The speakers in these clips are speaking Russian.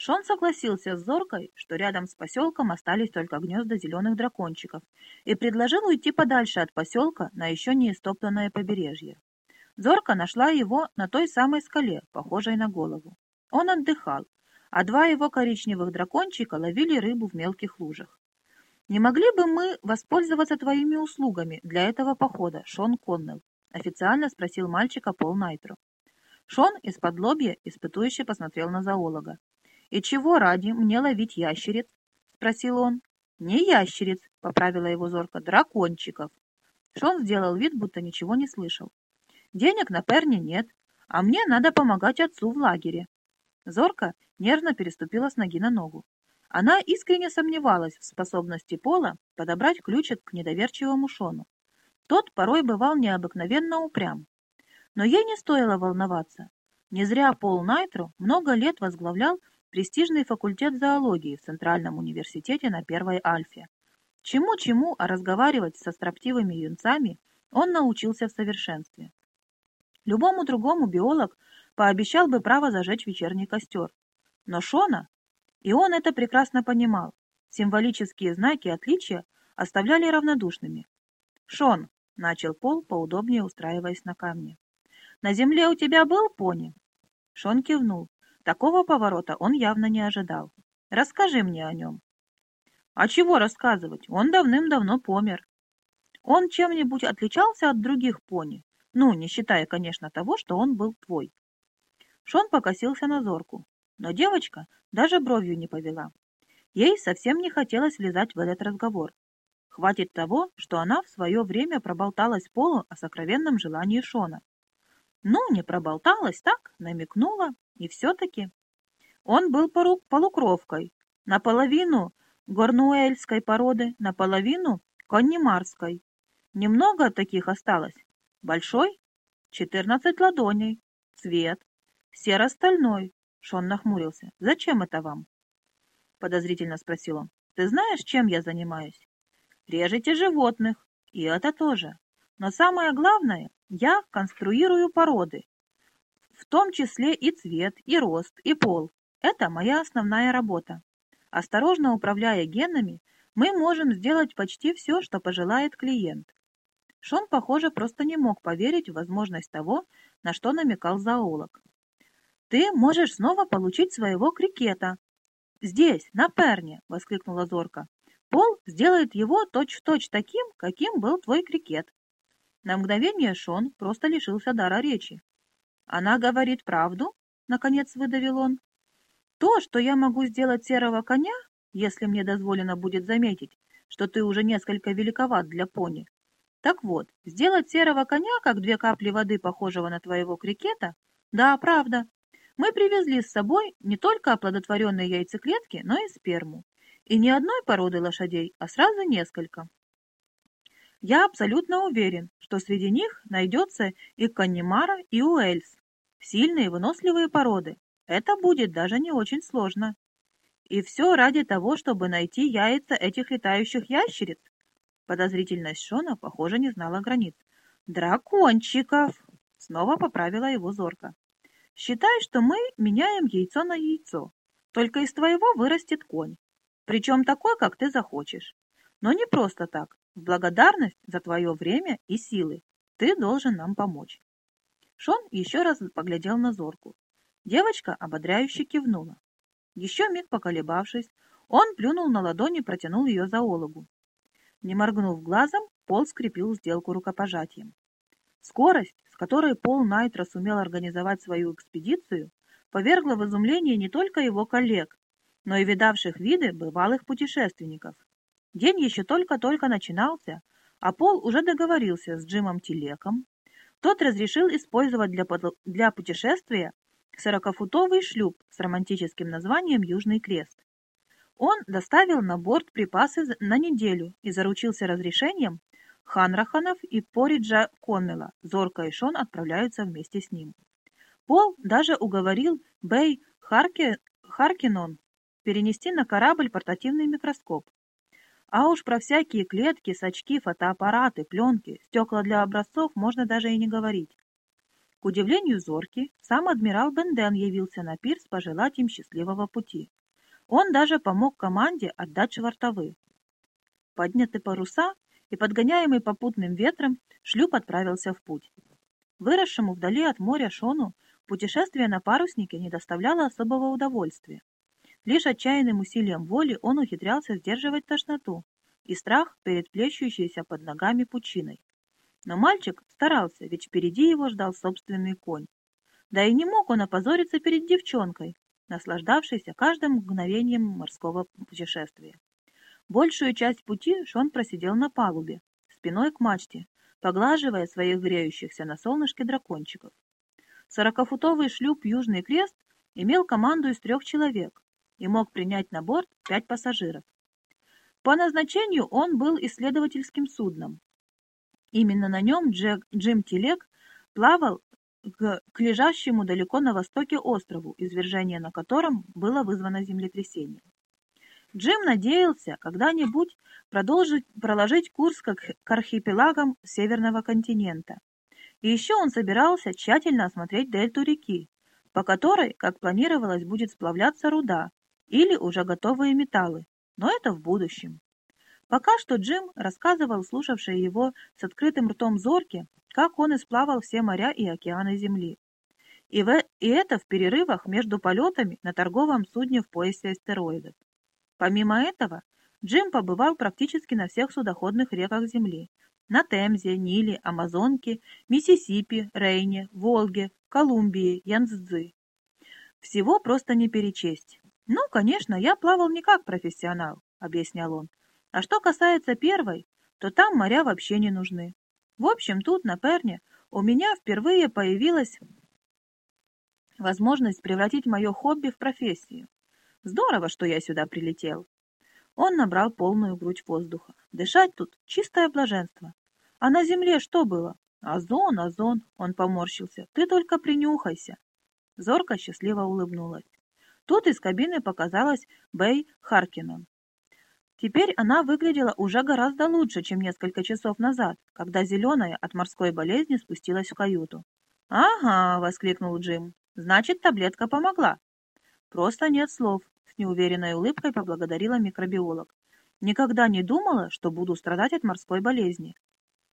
Шон согласился с Зоркой, что рядом с поселком остались только гнезда зеленых дракончиков, и предложил уйти подальше от поселка на еще не истоптанное побережье. Зорка нашла его на той самой скале, похожей на голову. Он отдыхал, а два его коричневых дракончика ловили рыбу в мелких лужах. «Не могли бы мы воспользоваться твоими услугами для этого похода, Шон Коннелл?» — официально спросил мальчика Пол Найтро. Шон из-под лобья испытующе посмотрел на зоолога. «И чего ради мне ловить ящериц?» — спросил он. «Не ящериц», — поправила его зорко, — «дракончиков». Шон сделал вид, будто ничего не слышал. Денег на Перне нет, а мне надо помогать отцу в лагере. Зорка нервно переступила с ноги на ногу. Она искренне сомневалась в способности Пола подобрать ключик к недоверчивому Шону. Тот порой бывал необыкновенно упрям. Но ей не стоило волноваться. Не зря Пол Найтро много лет возглавлял престижный факультет зоологии в Центральном университете на Первой Альфе. Чему-чему, а разговаривать со строптивыми юнцами он научился в совершенстве. Любому другому биолог пообещал бы право зажечь вечерний костер. Но Шона, и он это прекрасно понимал, символические знаки отличия оставляли равнодушными. «Шон», — начал Пол, поудобнее устраиваясь на камне, — «на земле у тебя был пони?» Шон кивнул. Такого поворота он явно не ожидал. «Расскажи мне о нем». «А чего рассказывать? Он давным-давно помер». «Он чем-нибудь отличался от других пони?» Ну, не считая, конечно, того, что он был твой. Шон покосился на зорку, но девочка даже бровью не повела. Ей совсем не хотелось влезать в этот разговор. Хватит того, что она в свое время проболталась Полу о сокровенном желании Шона. Ну, не проболталась, так, намекнула, и все-таки. Он был полукровкой, наполовину горнуэльской породы, наполовину коннимарской. Немного таких осталось, Большой? Четырнадцать ладоней. Цвет. Серо-стальной. Шон нахмурился. Зачем это вам? Подозрительно спросил он. Ты знаешь, чем я занимаюсь? Режете животных. И это тоже. Но самое главное, я конструирую породы. В том числе и цвет, и рост, и пол. Это моя основная работа. Осторожно управляя генами, мы можем сделать почти все, что пожелает клиент. Шон, похоже, просто не мог поверить в возможность того, на что намекал зоолог. «Ты можешь снова получить своего крикета!» «Здесь, на Перне!» — воскликнула Зорка. «Пол сделает его точь-в-точь -точь таким, каким был твой крикет». На мгновение Шон просто лишился дара речи. «Она говорит правду?» — наконец выдавил он. «То, что я могу сделать серого коня, если мне дозволено будет заметить, что ты уже несколько великоват для пони, так вот, сделать серого коня, как две капли воды, похожего на твоего крикета? Да, правда. Мы привезли с собой не только оплодотворенные яйцеклетки, но и сперму. И не одной породы лошадей, а сразу несколько. Я абсолютно уверен, что среди них найдется и Каннимара, и Уэльс. Сильные, выносливые породы. Это будет даже не очень сложно. И все ради того, чтобы найти яйца этих летающих ящериц. Подозрительность Шона, похоже, не знала границ. «Дракончиков!» — снова поправила его зорко. «Считай, что мы меняем яйцо на яйцо. Только из твоего вырастет конь. Причем такой, как ты захочешь. Но не просто так. В благодарность за твое время и силы ты должен нам помочь». Шон еще раз поглядел на зорку. Девочка ободряюще кивнула. Еще миг поколебавшись, он плюнул на ладони и протянул ее зоологу. Не моргнув глазом, Пол скрепил сделку рукопожатием. Скорость, с которой Пол Найтро сумел организовать свою экспедицию, повергла в изумление не только его коллег, но и видавших виды бывалых путешественников. День еще только-только начинался, а Пол уже договорился с Джимом Телеком. Тот разрешил использовать для, для путешествия сорокафутовый шлюп с романтическим названием «Южный крест». Он доставил на борт припасы на неделю и заручился разрешением. Ханраханов и Пориджа Коннелла, Зорка и Шон отправляются вместе с ним. Пол даже уговорил Бэй Харки, Харкинон перенести на корабль портативный микроскоп. А уж про всякие клетки, сачки, фотоаппараты, пленки, стекла для образцов можно даже и не говорить. К удивлению Зорки, сам адмирал Бенден явился на пирс пожелать им счастливого пути. Он даже помог команде отдать швартовы. Подняты паруса, и, подгоняемый попутным ветром, шлюп отправился в путь. Выросшему вдали от моря Шону путешествие на паруснике не доставляло особого удовольствия. Лишь отчаянным усилием воли он ухитрялся сдерживать тошноту и страх перед плещущейся под ногами пучиной. Но мальчик старался, ведь впереди его ждал собственный конь. Да и не мог он опозориться перед девчонкой, наслаждавшейся каждым мгновением морского путешествия. Большую часть пути Шон просидел на палубе, спиной к мачте, поглаживая своих греющихся на солнышке дракончиков. Сорокафутовый шлюп «Южный крест» имел команду из трех человек и мог принять на борт пять пассажиров. По назначению он был исследовательским судном, Именно на нем Джек, Джим Телег плавал к, к лежащему далеко на востоке острову, извержение на котором было вызвано землетрясением. Джим надеялся когда-нибудь продолжить проложить курс к, к архипелагам Северного континента. И еще он собирался тщательно осмотреть дельту реки, по которой, как планировалось, будет сплавляться руда или уже готовые металлы, но это в будущем. Пока что Джим рассказывал слушавшей его с открытым ртом зорки, как он исплавал все моря и океаны Земли. И, в, и это в перерывах между полетами на торговом судне в поясе астероидов. Помимо этого, Джим побывал практически на всех судоходных реках Земли. На Темзе, Ниле, Амазонке, Миссисипи, Рейне, Волге, Колумбии, Янцзы. Всего просто не перечесть. «Ну, конечно, я плавал не как профессионал», — объяснял он. А что касается первой, то там моря вообще не нужны. В общем, тут, на Перне, у меня впервые появилась возможность превратить мое хобби в профессию. Здорово, что я сюда прилетел. Он набрал полную грудь воздуха. Дышать тут — чистое блаженство. А на земле что было? Озон, озон, он поморщился. Ты только принюхайся. Зорка счастливо улыбнулась. Тут из кабины показалась Бэй Харкинон. Теперь она выглядела уже гораздо лучше, чем несколько часов назад, когда зеленая от морской болезни спустилась в каюту. «Ага!» — воскликнул Джим. «Значит, таблетка помогла». «Просто нет слов», — с неуверенной улыбкой поблагодарила микробиолог. «Никогда не думала, что буду страдать от морской болезни».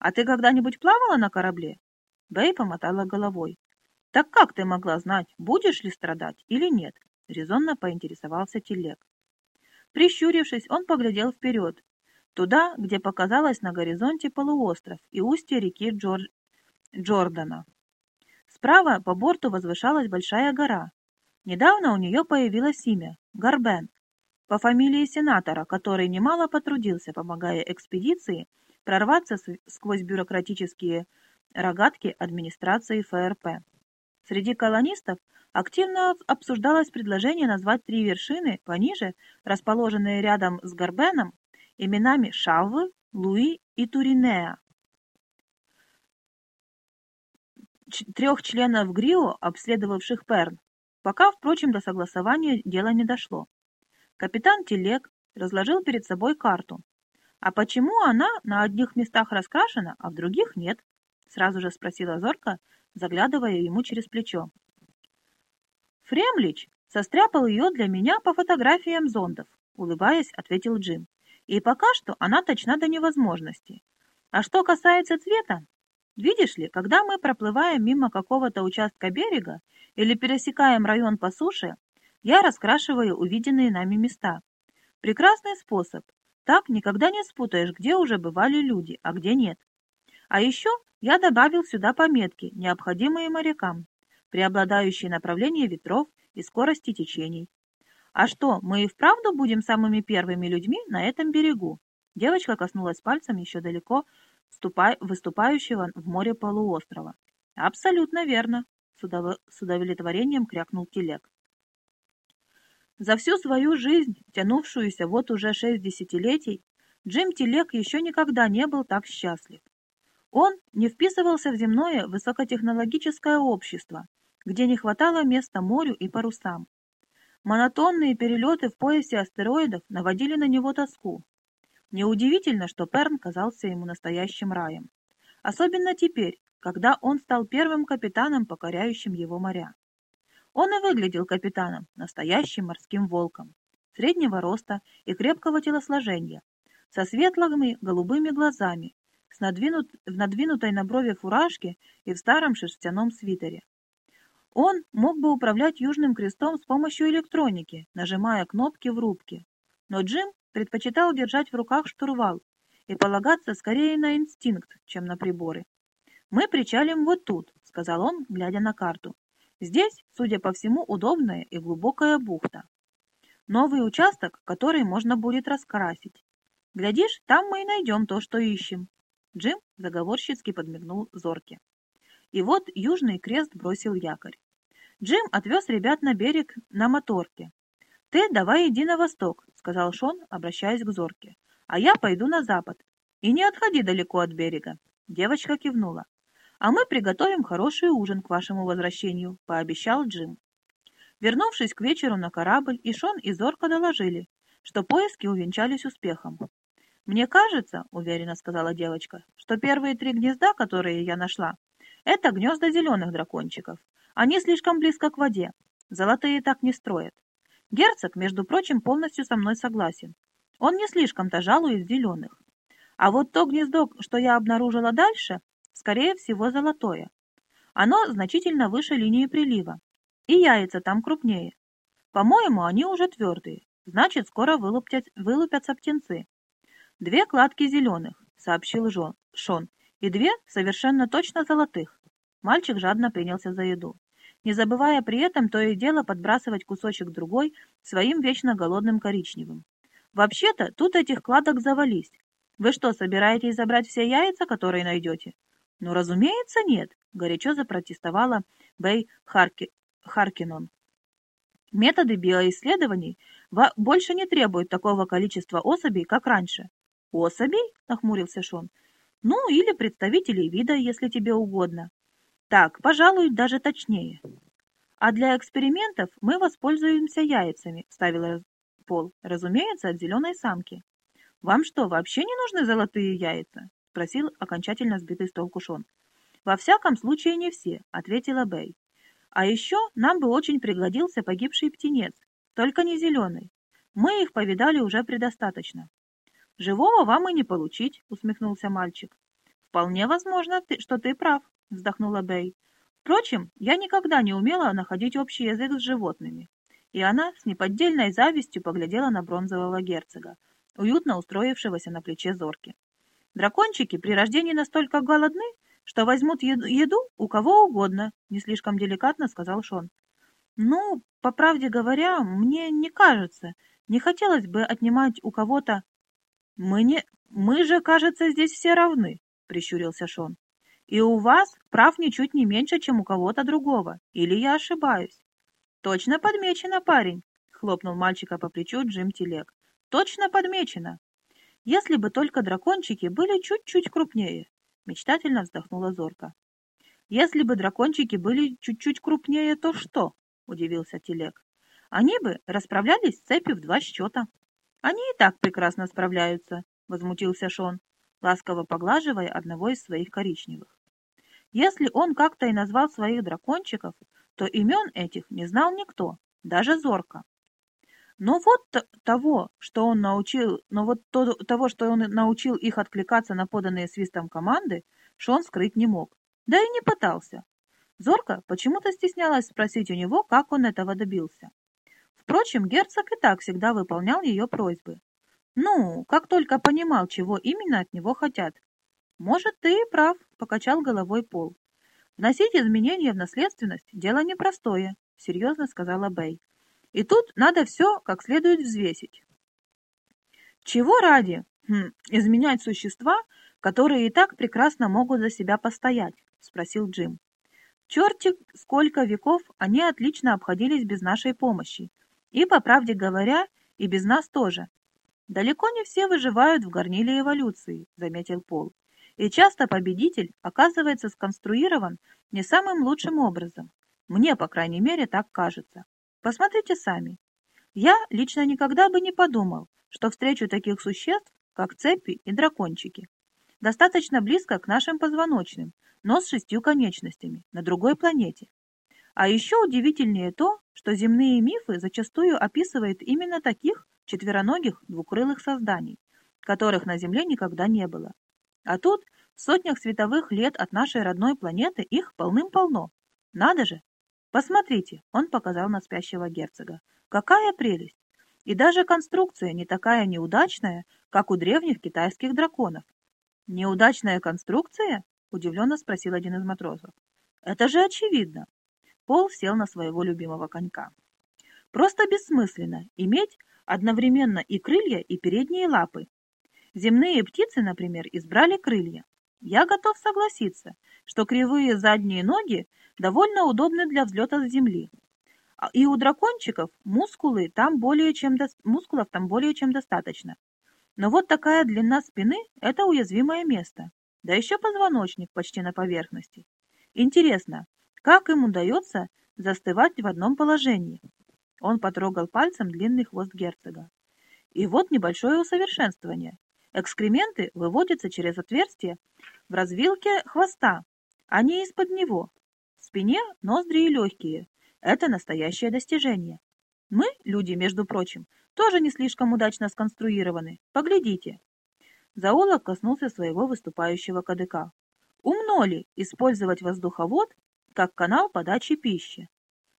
«А ты когда-нибудь плавала на корабле?» Бэй помотала головой. «Так как ты могла знать, будешь ли страдать или нет?» — резонно поинтересовался Телек. Прищурившись, он поглядел вперед, туда, где показалось на горизонте полуостров и устье реки Джор... Джордана. Справа по борту возвышалась большая гора. Недавно у нее появилось имя – Гарбен, по фамилии сенатора, который немало потрудился, помогая экспедиции прорваться сквозь бюрократические рогатки администрации ФРП. Среди колонистов активно обсуждалось предложение назвать три вершины пониже, расположенные рядом с Горбеном, именами Шаввы, Луи и Туринеа. Трех членов ГРИО, обследовавших Перн, пока, впрочем, до согласования дело не дошло. Капитан Телег разложил перед собой карту. «А почему она на одних местах раскрашена, а в других нет?» Сразу же спросила Зорка, заглядывая ему через плечо. «Фремлич состряпал ее для меня по фотографиям зондов», улыбаясь, ответил Джим. «И пока что она точна до невозможности. А что касается цвета, видишь ли, когда мы проплываем мимо какого-то участка берега или пересекаем район по суше, я раскрашиваю увиденные нами места. Прекрасный способ. Так никогда не спутаешь, где уже бывали люди, а где нет. А еще я добавил сюда пометки, необходимые морякам, преобладающие направления ветров и скорости течений. А что, мы и вправду будем самыми первыми людьми на этом берегу? Девочка коснулась пальцем еще далеко выступающего в море полуострова. Абсолютно верно, с удовлетворением крякнул телег. За всю свою жизнь, тянувшуюся вот уже шесть десятилетий, Джим Телек еще никогда не был так счастлив. Он не вписывался в земное высокотехнологическое общество, где не хватало места морю и парусам. Монотонные перелеты в поясе астероидов наводили на него тоску. Неудивительно, что Перн казался ему настоящим раем. Особенно теперь, когда он стал первым капитаном, покоряющим его моря. Он и выглядел капитаном, настоящим морским волком, среднего роста и крепкого телосложения, со светлыми голубыми глазами, в надвинутой на брови фуражке и в старом шерстяном свитере. Он мог бы управлять Южным крестом с помощью электроники, нажимая кнопки в рубке. Но Джим предпочитал держать в руках штурвал и полагаться скорее на инстинкт, чем на приборы. «Мы причалим вот тут», — сказал он, глядя на карту. «Здесь, судя по всему, удобная и глубокая бухта. Новый участок, который можно будет раскрасить. Глядишь, там мы и найдем то, что ищем». Джим заговорщицки подмигнул Зорке. И вот Южный крест бросил якорь. Джим отвез ребят на берег на моторке. «Ты давай иди на восток», — сказал Шон, обращаясь к Зорке. «А я пойду на запад. И не отходи далеко от берега». Девочка кивнула. «А мы приготовим хороший ужин к вашему возвращению», — пообещал Джим. Вернувшись к вечеру на корабль, и Шон и Зорка доложили, что поиски увенчались успехом. «Мне кажется, — уверенно сказала девочка, — что первые три гнезда, которые я нашла, это гнезда зеленых дракончиков. Они слишком близко к воде. Золотые так не строят. Герцог, между прочим, полностью со мной согласен. Он не слишком-то жалует зеленых. А вот то гнездо, что я обнаружила дальше, скорее всего, золотое. Оно значительно выше линии прилива. И яйца там крупнее. По-моему, они уже твердые. Значит, скоро вылупят, вылупятся птенцы. Две кладки зеленых, сообщил Жон, Шон, и две совершенно точно золотых. Мальчик жадно принялся за еду не забывая при этом то и дело подбрасывать кусочек другой своим вечно голодным коричневым. «Вообще-то тут этих кладок завались. Вы что, собираетесь забрать все яйца, которые найдете?» «Ну, разумеется, нет», — горячо запротестовала Бэй Харки... Харкинон. Методы биоисследований больше не требуют такого количества особей, как раньше. «Особей?» — нахмурился Шон. «Ну, или представителей вида, если тебе угодно. Так, пожалуй, даже точнее. А для экспериментов мы воспользуемся яйцами, ставила Пол, разумеется, от зеленой самки. Вам что, вообще не нужны золотые яйца? Спросил окончательно сбитый с толку Шон. Во всяком случае, не все, ответила Бэй. А еще нам бы очень пригодился погибший птенец, только не зеленый. Мы их повидали уже предостаточно. Живого вам и не получить, усмехнулся мальчик. Вполне возможно, что ты прав, — вздохнула Бэй. «Впрочем, я никогда не умела находить общий язык с животными». И она с неподдельной завистью поглядела на бронзового герцога, уютно устроившегося на плече зорки. «Дракончики при рождении настолько голодны, что возьмут еду у кого угодно», — не слишком деликатно сказал Шон. «Ну, по правде говоря, мне не кажется. Не хотелось бы отнимать у кого-то...» «Мы не... Мы же, кажется, здесь все равны», — прищурился Шон. И у вас прав ничуть не меньше, чем у кого-то другого. Или я ошибаюсь? Точно подмечено, парень, хлопнул мальчика по плечу Джим Телег. Точно подмечено. Если бы только дракончики были чуть-чуть крупнее, мечтательно вздохнула Зорка. Если бы дракончики были чуть-чуть крупнее, то что? Удивился Телег. Они бы расправлялись с цепью в два счета. Они и так прекрасно справляются, возмутился Шон, ласково поглаживая одного из своих коричневых. Если он как-то и назвал своих дракончиков, то имен этих не знал никто, даже Зорка. Но вот того, что он научил, но вот то, того, что он научил их откликаться на поданные свистом команды, Шон скрыть не мог. Да и не пытался. Зорка почему-то стеснялась спросить у него, как он этого добился. Впрочем, герцог и так всегда выполнял ее просьбы. Ну, как только понимал, чего именно от него хотят, «Может, ты и прав», — покачал головой Пол. «Вносить изменения в наследственность — дело непростое», — серьезно сказала Бэй. «И тут надо все как следует взвесить». «Чего ради хм, изменять существа, которые и так прекрасно могут за себя постоять?» — спросил Джим. «Черти, сколько веков они отлично обходились без нашей помощи. И, по правде говоря, и без нас тоже. Далеко не все выживают в горниле эволюции», — заметил Пол и часто победитель оказывается сконструирован не самым лучшим образом. Мне, по крайней мере, так кажется. Посмотрите сами. Я лично никогда бы не подумал, что встречу таких существ, как цепи и дракончики. достаточно близко к нашим позвоночным, но с шестью конечностями, на другой планете. А еще удивительнее то, что земные мифы зачастую описывают именно таких четвероногих двукрылых созданий, которых на Земле никогда не было. А тут, в сотнях световых лет от нашей родной планеты, их полным-полно. Надо же! Посмотрите, он показал на спящего герцога. Какая прелесть! И даже конструкция не такая неудачная, как у древних китайских драконов. «Неудачная конструкция?» – удивленно спросил один из матросов. «Это же очевидно. Пол сел на своего любимого конька. Просто бессмысленно иметь одновременно и крылья, и передние лапы. Земные птицы, например, избрали крылья. Я готов согласиться, что кривые задние ноги довольно удобны для взлета с земли. А и у дракончиков мускулы там более чем до... мускулов там более чем достаточно. Но вот такая длина спины – это уязвимое место. Да еще позвоночник почти на поверхности. Интересно, как им удается застывать в одном положении? Он потрогал пальцем длинный хвост герцога. И вот небольшое усовершенствование. Экскременты выводятся через отверстие в развилке хвоста, а не из-под него. В спине ноздри и легкие. Это настоящее достижение. Мы, люди, между прочим, тоже не слишком удачно сконструированы. Поглядите. Заулок коснулся своего выступающего кадыка. Умно ли использовать воздуховод как канал подачи пищи.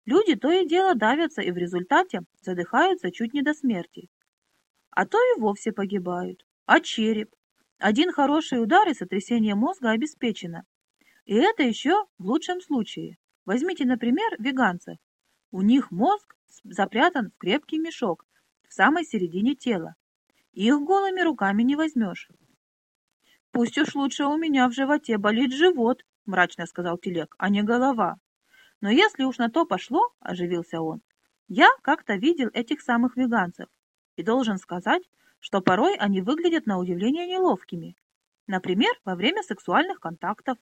Люди то и дело давятся и в результате задыхаются чуть не до смерти. А то и вовсе погибают. А череп? Один хороший удар и сотрясение мозга обеспечено. И это еще в лучшем случае. Возьмите, например, веганцев. У них мозг запрятан в крепкий мешок в самой середине тела. Их голыми руками не возьмешь. Пусть уж лучше у меня в животе болит живот, — мрачно сказал Телек, — а не голова. Но если уж на то пошло, — оживился он, — я как-то видел этих самых веганцев и должен сказать, что порой они выглядят на удивление неловкими. Например, во время сексуальных контактов.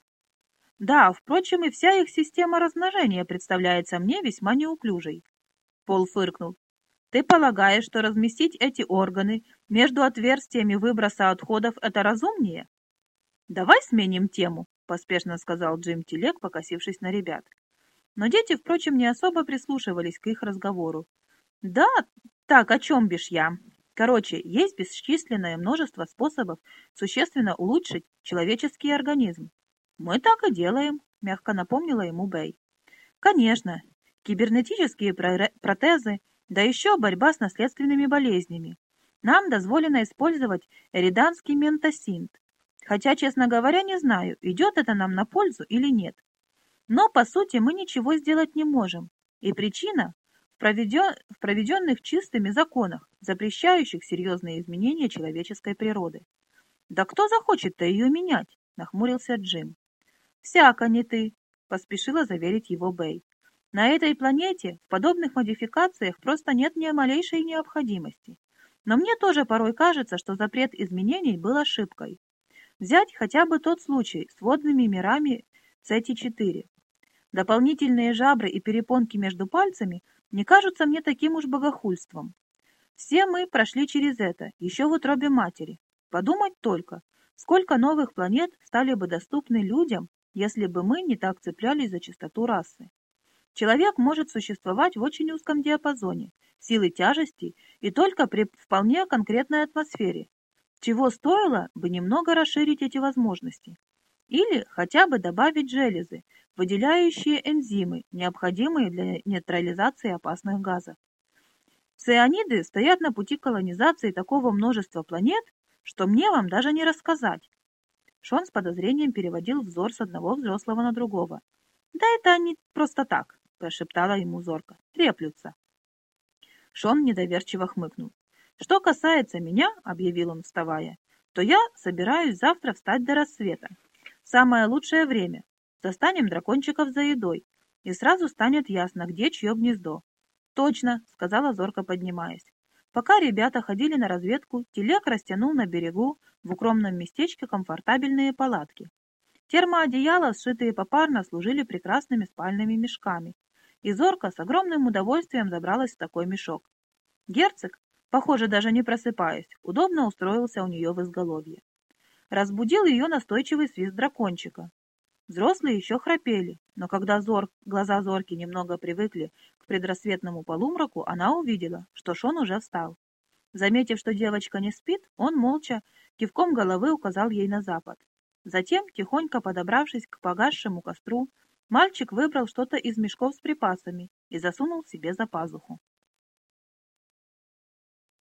Да, впрочем, и вся их система размножения представляется мне весьма неуклюжей. Пол фыркнул. Ты полагаешь, что разместить эти органы между отверстиями выброса отходов – это разумнее? Давай сменим тему, — поспешно сказал Джим Телек, покосившись на ребят. Но дети, впрочем, не особо прислушивались к их разговору. «Да, так, о чем бишь я?» Короче, есть бесчисленное множество способов существенно улучшить человеческий организм. «Мы так и делаем», — мягко напомнила ему Бэй. «Конечно, кибернетические протезы, да еще борьба с наследственными болезнями. Нам дозволено использовать эриданский ментосинт, Хотя, честно говоря, не знаю, идет это нам на пользу или нет. Но, по сути, мы ничего сделать не можем. И причина в, проведен... в проведенных чистыми законах, запрещающих серьезные изменения человеческой природы. «Да кто захочет-то ее менять?» – нахмурился Джим. «Всяко не ты», – поспешила заверить его Бэй. «На этой планете в подобных модификациях просто нет ни малейшей необходимости. Но мне тоже порой кажется, что запрет изменений был ошибкой. Взять хотя бы тот случай с водными мирами ЦТ-4. Дополнительные жабры и перепонки между пальцами не кажутся мне таким уж богохульством. Все мы прошли через это, еще в утробе матери. Подумать только, сколько новых планет стали бы доступны людям, если бы мы не так цеплялись за чистоту расы. Человек может существовать в очень узком диапазоне силы тяжести и только при вполне конкретной атмосфере, чего стоило бы немного расширить эти возможности. Или хотя бы добавить железы, выделяющие энзимы, необходимые для нейтрализации опасных газов. Цианиды стоят на пути колонизации такого множества планет, что мне вам даже не рассказать. Шон с подозрением переводил взор с одного взрослого на другого. «Да это они просто так», – прошептала ему зорко. «Треплются». Шон недоверчиво хмыкнул. Что касается меня, объявил он, вставая, то я собираюсь завтра встать до рассвета. Самое лучшее время. Застанем дракончиков за едой, и сразу станет ясно, где чье гнездо. Точно, сказала Зорка, поднимаясь. Пока ребята ходили на разведку, телег растянул на берегу в укромном местечке комфортабельные палатки. Термоодеяла, сшитые попарно, служили прекрасными спальными мешками, и Зорка с огромным удовольствием забралась в такой мешок. Герцог, похоже, даже не просыпаясь, удобно устроился у нее в изголовье. разбудил ее настойчивый свист дракончика. Взрослые еще храпели, но когда зор... глаза Зорки немного привыкли к предрассветному полумраку, она увидела, что Шон уже встал. Заметив, что девочка не спит, он молча кивком головы указал ей на запад. Затем, тихонько подобравшись к погасшему костру, мальчик выбрал что-то из мешков с припасами и засунул себе за пазуху.